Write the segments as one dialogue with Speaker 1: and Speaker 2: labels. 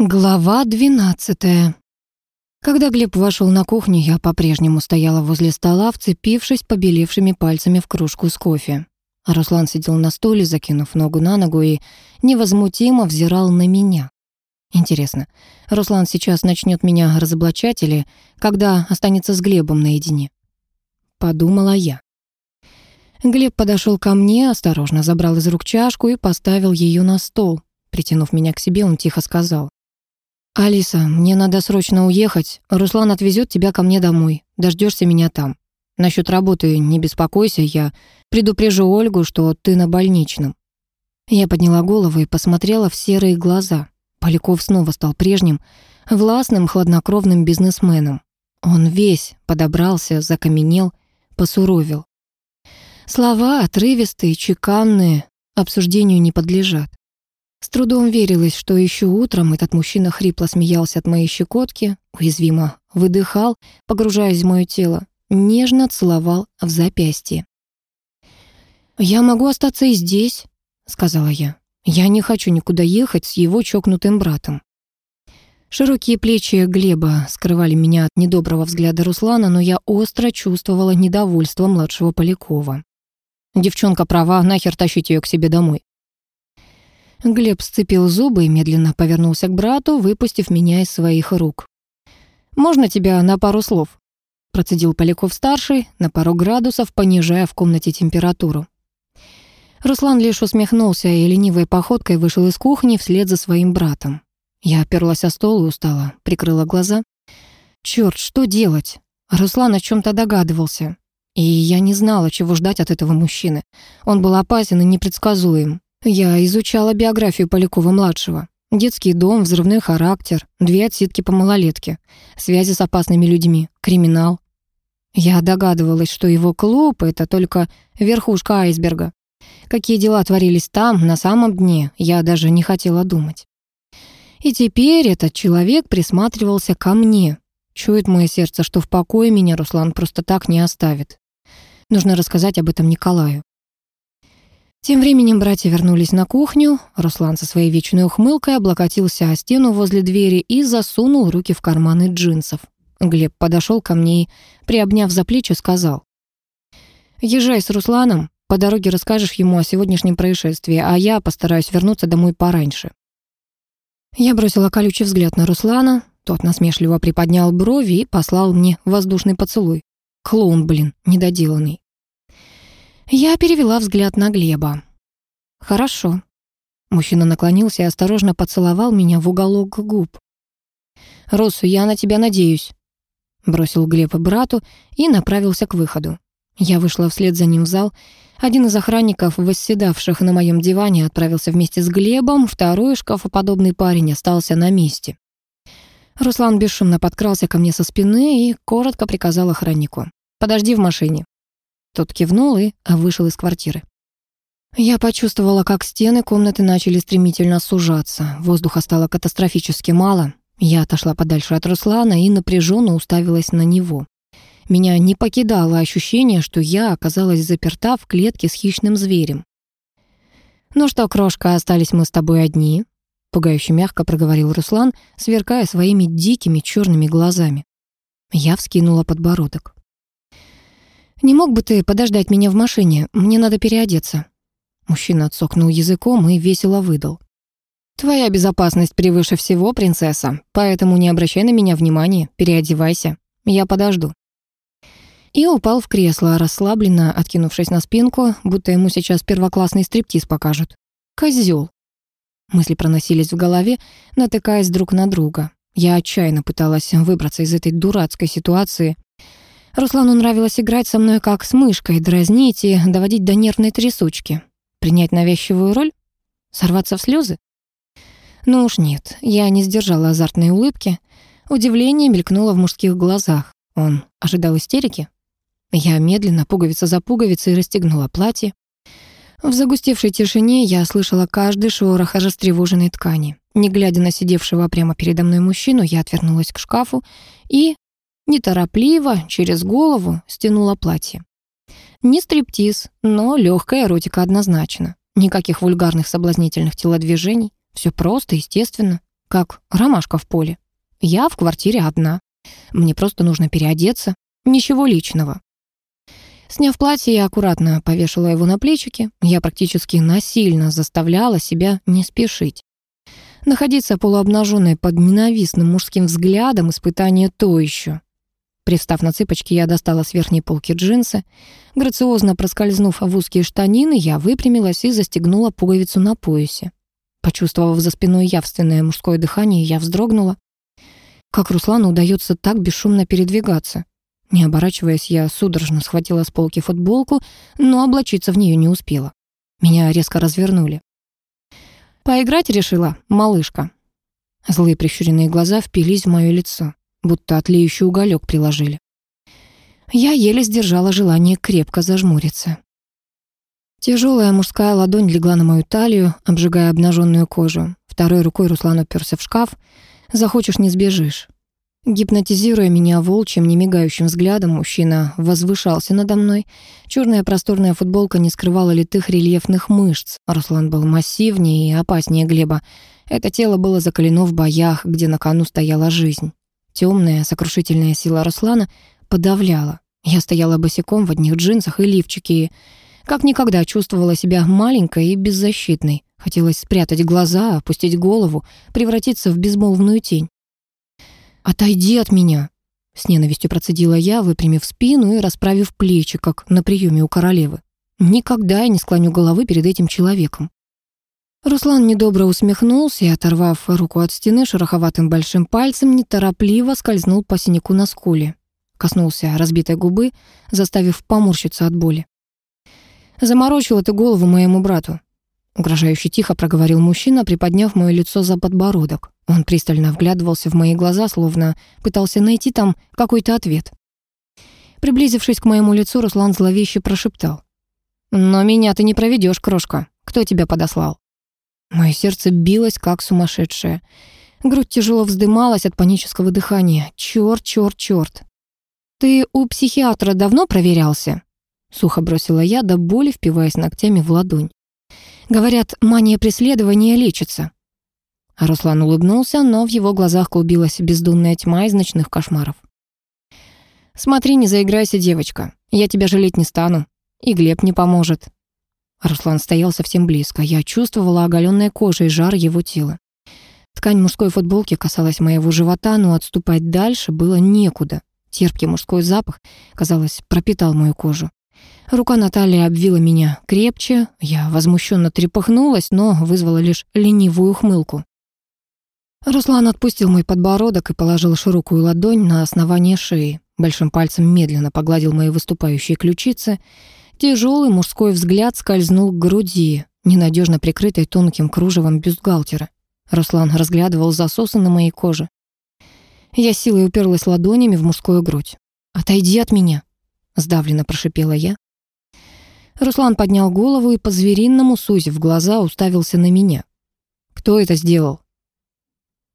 Speaker 1: Глава двенадцатая. Когда Глеб вошел на кухню, я по-прежнему стояла возле стола, вцепившись побелевшими пальцами в кружку с кофе. Руслан сидел на стуле, закинув ногу на ногу и невозмутимо взирал на меня. Интересно, Руслан сейчас начнет меня разоблачать или когда останется с Глебом наедине? Подумала я. Глеб подошел ко мне, осторожно забрал из рук чашку и поставил ее на стол. Притянув меня к себе, он тихо сказал. «Алиса, мне надо срочно уехать. Руслан отвезет тебя ко мне домой. Дождешься меня там. Насчет работы не беспокойся, я предупрежу Ольгу, что ты на больничном». Я подняла голову и посмотрела в серые глаза. Поляков снова стал прежним, властным, хладнокровным бизнесменом. Он весь подобрался, закаменел, посуровил. Слова отрывистые, чеканные, обсуждению не подлежат. С трудом верилось, что еще утром этот мужчина хрипло смеялся от моей щекотки, уязвимо выдыхал, погружаясь в мое тело, нежно целовал в запястье. «Я могу остаться и здесь», — сказала я. «Я не хочу никуда ехать с его чокнутым братом». Широкие плечи Глеба скрывали меня от недоброго взгляда Руслана, но я остро чувствовала недовольство младшего Полякова. «Девчонка права, нахер тащить ее к себе домой. Глеб сцепил зубы и медленно повернулся к брату, выпустив меня из своих рук. «Можно тебя на пару слов?» Процедил Поляков-старший, на пару градусов, понижая в комнате температуру. Руслан лишь усмехнулся и ленивой походкой вышел из кухни вслед за своим братом. Я оперлась о стол и устала, прикрыла глаза. Черт, что делать? Руслан о чем то догадывался. И я не знала, чего ждать от этого мужчины. Он был опасен и непредсказуем. Я изучала биографию Полякова-младшего. Детский дом, взрывной характер, две отсидки по малолетке, связи с опасными людьми, криминал. Я догадывалась, что его клуб — это только верхушка айсберга. Какие дела творились там, на самом дне, я даже не хотела думать. И теперь этот человек присматривался ко мне. Чует мое сердце, что в покое меня Руслан просто так не оставит. Нужно рассказать об этом Николаю. Тем временем братья вернулись на кухню. Руслан со своей вечной ухмылкой облокотился о стену возле двери и засунул руки в карманы джинсов. Глеб подошел ко мне и, приобняв за плечи, сказал. «Езжай с Русланом, по дороге расскажешь ему о сегодняшнем происшествии, а я постараюсь вернуться домой пораньше». Я бросила колючий взгляд на Руслана, тот насмешливо приподнял брови и послал мне воздушный поцелуй. Клоун, блин, недоделанный. Я перевела взгляд на Глеба. «Хорошо». Мужчина наклонился и осторожно поцеловал меня в уголок губ. «Росу, я на тебя надеюсь», — бросил Глеб брату и направился к выходу. Я вышла вслед за ним в зал. Один из охранников, восседавших на моем диване, отправился вместе с Глебом, второй шкафоподобный парень остался на месте. Руслан бесшумно подкрался ко мне со спины и коротко приказал охраннику. «Подожди в машине». Тот кивнул и вышел из квартиры. Я почувствовала, как стены комнаты начали стремительно сужаться. Воздуха стало катастрофически мало. Я отошла подальше от Руслана и напряженно уставилась на него. Меня не покидало ощущение, что я оказалась заперта в клетке с хищным зверем. «Ну что, крошка, остались мы с тобой одни?» Пугающе мягко проговорил Руслан, сверкая своими дикими черными глазами. Я вскинула подбородок. «Не мог бы ты подождать меня в машине? Мне надо переодеться». Мужчина отсокнул языком и весело выдал. «Твоя безопасность превыше всего, принцесса, поэтому не обращай на меня внимания, переодевайся. Я подожду». И упал в кресло, расслабленно откинувшись на спинку, будто ему сейчас первоклассный стриптиз покажут. Козёл. Мысли проносились в голове, натыкаясь друг на друга. Я отчаянно пыталась выбраться из этой дурацкой ситуации, Руслану нравилось играть со мной как с мышкой, дразнить и доводить до нервной трясучки. Принять навязчивую роль? Сорваться в слезы? Ну уж нет, я не сдержала азартной улыбки. Удивление мелькнуло в мужских глазах. Он ожидал истерики? Я медленно, пуговица за пуговицей, расстегнула платье. В загустевшей тишине я слышала каждый шорох растревоженной ткани. Не глядя на сидевшего прямо передо мной мужчину, я отвернулась к шкафу и Неторопливо, через голову, стянула платье. Не стриптиз, но легкая эротика однозначно. Никаких вульгарных соблазнительных телодвижений. Все просто, естественно. как ромашка в поле. Я в квартире одна. Мне просто нужно переодеться. Ничего личного. Сняв платье, я аккуратно повешала его на плечики. Я практически насильно заставляла себя не спешить. Находиться полуобнаженной под ненавистным мужским взглядом — испытание то еще. Привстав на цыпочки, я достала с верхней полки джинсы. Грациозно проскользнув в узкие штанины, я выпрямилась и застегнула пуговицу на поясе. Почувствовав за спиной явственное мужское дыхание, я вздрогнула. Как Руслану удается так бесшумно передвигаться? Не оборачиваясь, я судорожно схватила с полки футболку, но облачиться в нее не успела. Меня резко развернули. «Поиграть решила, малышка?» Злые прищуренные глаза впились в мое лицо будто отлеющий уголек приложили. Я еле сдержала желание крепко зажмуриться. Тяжелая мужская ладонь легла на мою талию, обжигая обнаженную кожу. Второй рукой Руслан уперся в шкаф. «Захочешь, не сбежишь». Гипнотизируя меня волчьим, немигающим взглядом, мужчина возвышался надо мной. Черная просторная футболка не скрывала литых рельефных мышц. Руслан был массивнее и опаснее Глеба. Это тело было закалено в боях, где на кону стояла жизнь. Темная, сокрушительная сила Руслана подавляла. Я стояла босиком в одних джинсах и лифчике и как никогда чувствовала себя маленькой и беззащитной. Хотелось спрятать глаза, опустить голову, превратиться в безмолвную тень. «Отойди от меня!» С ненавистью процедила я, выпрямив спину и расправив плечи, как на приеме у королевы. «Никогда я не склоню головы перед этим человеком». Руслан недобро усмехнулся и, оторвав руку от стены, шероховатым большим пальцем неторопливо скользнул по синяку на скуле. Коснулся разбитой губы, заставив поморщиться от боли. «Заморочила ты голову моему брату», — угрожающе тихо проговорил мужчина, приподняв мое лицо за подбородок. Он пристально вглядывался в мои глаза, словно пытался найти там какой-то ответ. Приблизившись к моему лицу, Руслан зловеще прошептал. «Но меня ты не проведешь, крошка. Кто тебя подослал?» Мое сердце билось, как сумасшедшее. Грудь тяжело вздымалась от панического дыхания. Чёрт, чёрт, чёрт. «Ты у психиатра давно проверялся?» Сухо бросила я, до боли впиваясь ногтями в ладонь. «Говорят, мания преследования лечится». А Руслан улыбнулся, но в его глазах клубилась бездунная тьма из ночных кошмаров. «Смотри, не заиграйся, девочка. Я тебя жалеть не стану. И Глеб не поможет. Руслан стоял совсем близко. Я чувствовала оголенной кожей жар его тела. Ткань мужской футболки касалась моего живота, но отступать дальше было некуда. Терпкий мужской запах, казалось, пропитал мою кожу. Рука Натальи обвила меня крепче, я возмущенно трепыхнулась, но вызвала лишь ленивую ухмылку. Руслан отпустил мой подбородок и положил широкую ладонь на основание шеи. Большим пальцем медленно погладил мои выступающие ключицы. Тяжелый мужской взгляд скользнул к груди, ненадежно прикрытой тонким кружевом бюстгальтера. Руслан разглядывал засосы на моей коже. Я силой уперлась ладонями в мужскую грудь. «Отойди от меня!» — сдавленно прошипела я. Руслан поднял голову и по-звериному, сузив глаза, уставился на меня. «Кто это сделал?»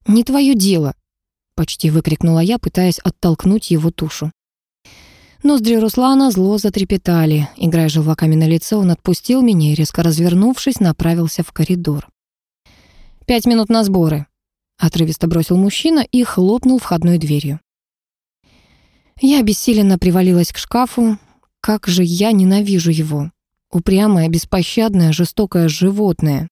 Speaker 1: «Не твое дело!» — почти выкрикнула я, пытаясь оттолкнуть его тушу. Ноздри Руслана зло затрепетали. Играя желваками на лице, он отпустил меня и, резко развернувшись, направился в коридор. «Пять минут на сборы», — отрывисто бросил мужчина и хлопнул входной дверью. Я обессиленно привалилась к шкафу. Как же я ненавижу его. Упрямое, беспощадное, жестокое животное.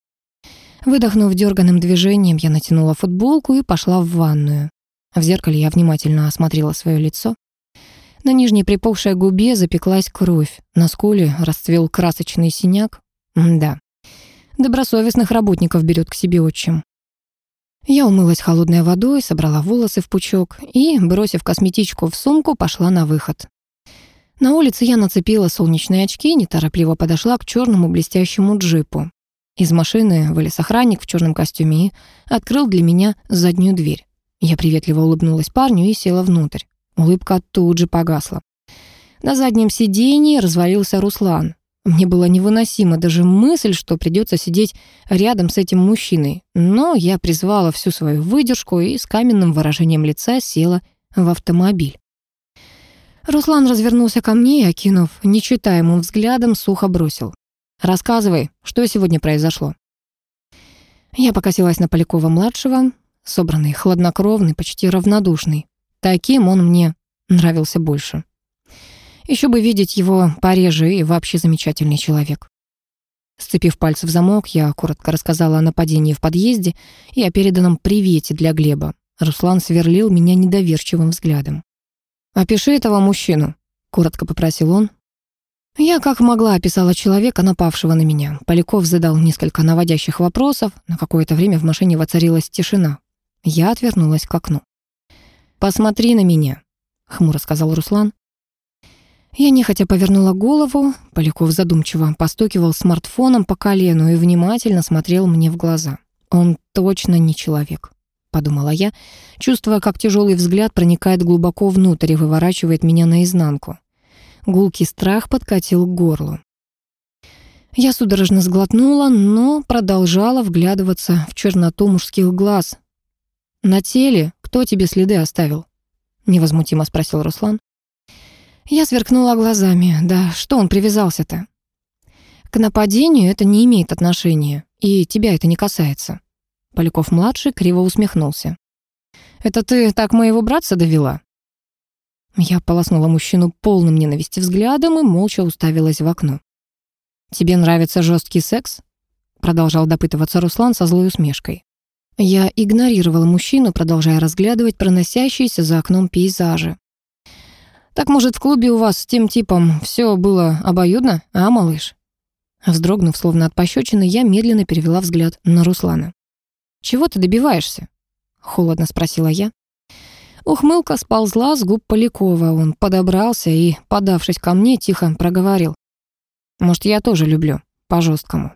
Speaker 1: Выдохнув дерганым движением, я натянула футболку и пошла в ванную. В зеркале я внимательно осмотрела свое лицо. На нижней припухшей губе запеклась кровь, на скуле расцвел красочный синяк. Да, добросовестных работников берет к себе отчим. Я умылась холодной водой, собрала волосы в пучок и, бросив косметичку в сумку, пошла на выход. На улице я нацепила солнечные очки и неторопливо подошла к черному блестящему джипу. Из машины вылез охранник в черном костюме и открыл для меня заднюю дверь. Я приветливо улыбнулась парню и села внутрь. Улыбка тут же погасла. На заднем сиденье развалился Руслан. Мне было невыносимо даже мысль, что придется сидеть рядом с этим мужчиной. Но я призвала всю свою выдержку и с каменным выражением лица села в автомобиль. Руслан развернулся ко мне и, окинув нечитаемым взглядом, сухо бросил. «Рассказывай, что сегодня произошло?» Я покосилась на Полякова-младшего. собранный, хладнокровный, почти равнодушный. Таким он мне нравился больше. Еще бы видеть его пореже и вообще замечательный человек. Сцепив пальцы в замок, я коротко рассказала о нападении в подъезде и о переданном привете для Глеба. Руслан сверлил меня недоверчивым взглядом. «Опиши этого мужчину», — коротко попросил он. Я как могла описала человека, напавшего на меня. Поляков задал несколько наводящих вопросов. На какое-то время в машине воцарилась тишина. Я отвернулась к окну. «Посмотри на меня», — хмуро сказал Руслан. Я нехотя повернула голову. Поляков задумчиво постукивал смартфоном по колену и внимательно смотрел мне в глаза. «Он точно не человек», — подумала я, чувствуя, как тяжелый взгляд проникает глубоко внутрь и выворачивает меня наизнанку. Гулкий страх подкатил к горлу. Я судорожно сглотнула, но продолжала вглядываться в черноту мужских глаз. «На теле кто тебе следы оставил?» — невозмутимо спросил Руслан. Я сверкнула глазами. Да что он привязался-то? К нападению это не имеет отношения, и тебя это не касается. Поляков-младший криво усмехнулся. «Это ты так моего братца довела?» Я полоснула мужчину полным ненависти взглядом и молча уставилась в окно. «Тебе нравится жесткий секс?» Продолжал допытываться Руслан со злой усмешкой. Я игнорировала мужчину, продолжая разглядывать проносящиеся за окном пейзажи. Так, может, в клубе у вас с тем типом все было обоюдно, а, малыш?» Вздрогнув, словно от пощечины, я медленно перевела взгляд на Руслана. «Чего ты добиваешься?» — холодно спросила я. Ухмылка сползла с губ Полякова. Он подобрался и, подавшись ко мне, тихо проговорил. «Может, я тоже люблю, по-жесткому».